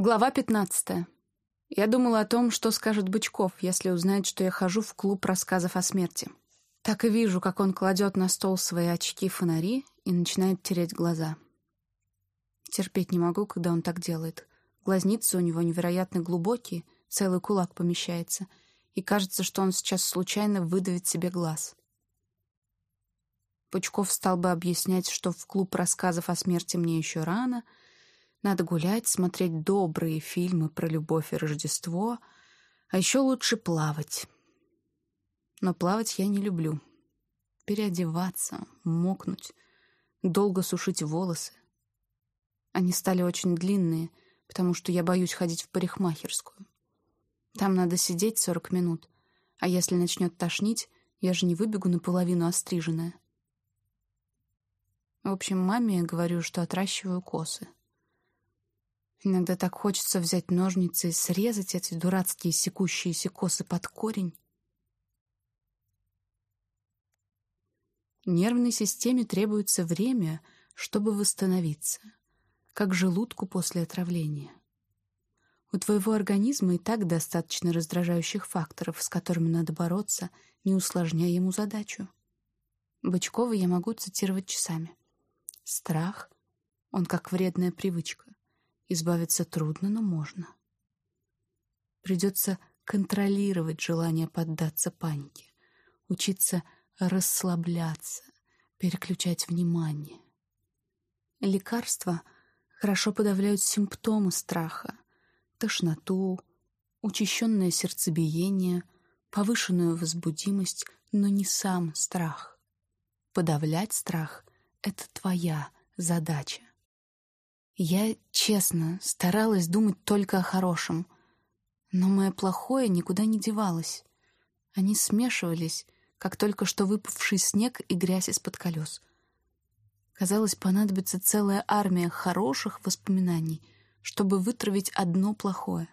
Глава 15. Я думала о том, что скажет Бычков, если узнает, что я хожу в клуб рассказов о смерти. Так и вижу, как он кладет на стол свои очки-фонари и начинает тереть глаза. Терпеть не могу, когда он так делает. Глазницы у него невероятно глубокие, целый кулак помещается, и кажется, что он сейчас случайно выдавит себе глаз. Пучков стал бы объяснять, что в клуб рассказов о смерти мне еще рано — надо гулять, смотреть добрые фильмы про любовь и Рождество, а еще лучше плавать. Но плавать я не люблю. Переодеваться, мокнуть, долго сушить волосы. Они стали очень длинные, потому что я боюсь ходить в парикмахерскую. Там надо сидеть сорок минут, а если начнет тошнить, я же не выбегу наполовину остриженная. В общем, маме я говорю, что отращиваю косы. Иногда так хочется взять ножницы и срезать эти дурацкие секущиеся косы под корень. Нервной системе требуется время, чтобы восстановиться, как желудку после отравления. У твоего организма и так достаточно раздражающих факторов, с которыми надо бороться, не усложняя ему задачу. Бычкова я могу цитировать часами. Страх, он как вредная привычка. Избавиться трудно, но можно. Придется контролировать желание поддаться панике, учиться расслабляться, переключать внимание. Лекарства хорошо подавляют симптомы страха, тошноту, учащенное сердцебиение, повышенную возбудимость, но не сам страх. Подавлять страх — это твоя задача. Я, честно, старалась думать только о хорошем. Но мое плохое никуда не девалось. Они смешивались, как только что выпавший снег и грязь из-под колес. Казалось, понадобится целая армия хороших воспоминаний, чтобы вытравить одно плохое.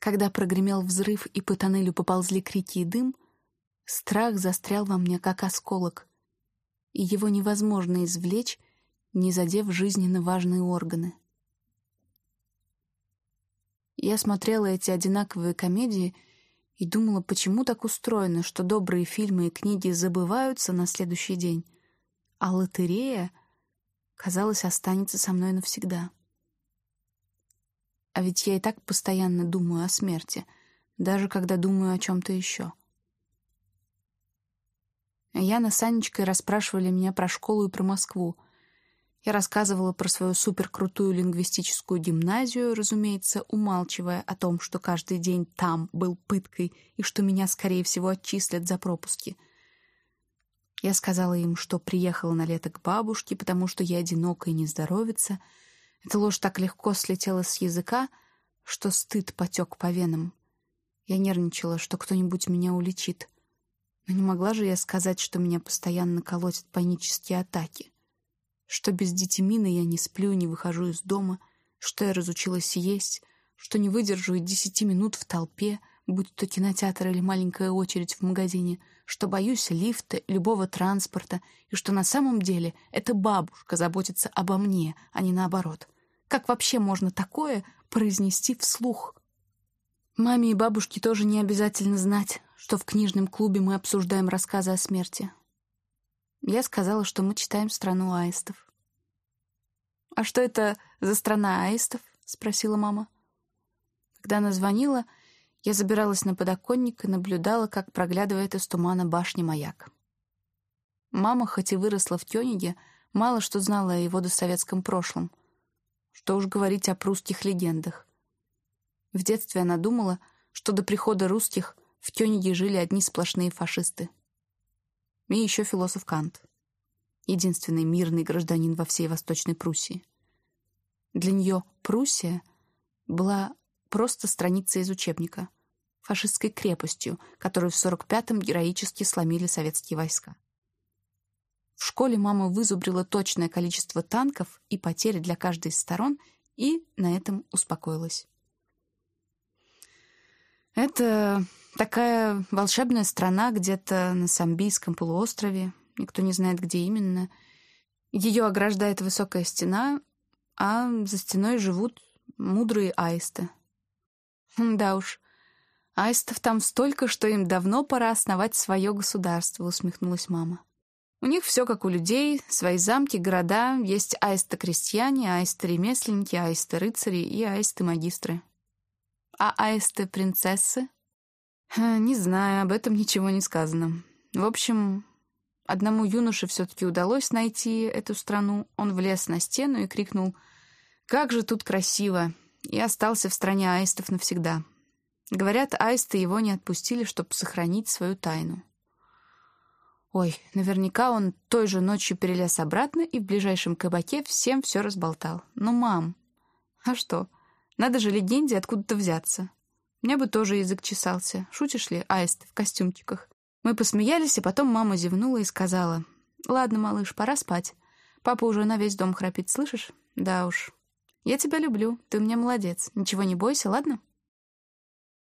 Когда прогремел взрыв и по тоннелю поползли крики и дым, страх застрял во мне, как осколок, и его невозможно извлечь, не задев жизненно важные органы. Я смотрела эти одинаковые комедии и думала, почему так устроено, что добрые фильмы и книги забываются на следующий день, а лотерея, казалось, останется со мной навсегда. А ведь я и так постоянно думаю о смерти, даже когда думаю о чем-то еще. Яна с Анечкой расспрашивали меня про школу и про Москву — я рассказывала про свою суперкрутую лингвистическую гимназию, разумеется, умалчивая о том, что каждый день там был пыткой и что меня, скорее всего, отчислят за пропуски. Я сказала им, что приехала на лето к бабушке, потому что я одинока и не здоровится. Эта ложь так легко слетела с языка, что стыд потек по венам. Я нервничала, что кто-нибудь меня уличит. Но не могла же я сказать, что меня постоянно колотят панические атаки что без детимина я не сплю не выхожу из дома, что я разучилась есть, что не выдержу и десяти минут в толпе, будь то кинотеатр или маленькая очередь в магазине, что боюсь лифта, любого транспорта, и что на самом деле эта бабушка заботится обо мне, а не наоборот. Как вообще можно такое произнести вслух? Маме и бабушке тоже не обязательно знать, что в книжном клубе мы обсуждаем рассказы о смерти. Я сказала, что мы читаем «Страну аистов». «А что это за страна аистов?» — спросила мама. Когда она звонила, я забиралась на подоконник и наблюдала, как проглядывает из тумана башни маяк. Мама, хоть и выросла в Тёниге, мало что знала о его досоветском прошлом. Что уж говорить о прусских легендах. В детстве она думала, что до прихода русских в Тёниге жили одни сплошные фашисты. И еще философ Кант — единственный мирный гражданин во всей Восточной Пруссии. Для нее Пруссия была просто страницей из учебника, фашистской крепостью, которую в 45-м героически сломили советские войска. В школе мама вызубрила точное количество танков и потери для каждой из сторон и на этом успокоилась. Это такая волшебная страна где-то на Самбийском полуострове, никто не знает, где именно. Ее ограждает высокая стена, а за стеной живут мудрые аисты. Хм, да уж, аистов там столько, что им давно пора основать свое государство, усмехнулась мама. У них все как у людей, свои замки, города, есть аисты-крестьяне, аисты-ремесленники, аисты-рыцари и аисты-магистры. А аисты-принцессы? Не знаю, об этом ничего не сказано. В общем, одному юноше все-таки удалось найти эту страну. Он влез на стену и крикнул «Как же тут красиво!» и остался в стране аистов навсегда. Говорят, аисты его не отпустили, чтобы сохранить свою тайну. Ой, наверняка он той же ночью перелез обратно и в ближайшем кабаке всем все разболтал. Ну, мам, а что? Надо же легенде откуда-то взяться. Мне бы тоже язык чесался. Шутишь ли, аист в костюмчиках? Мы посмеялись, и потом мама зевнула и сказала. «Ладно, малыш, пора спать. Папа уже на весь дом храпит, слышишь? Да уж. Я тебя люблю, ты у меня молодец. Ничего не бойся, ладно?»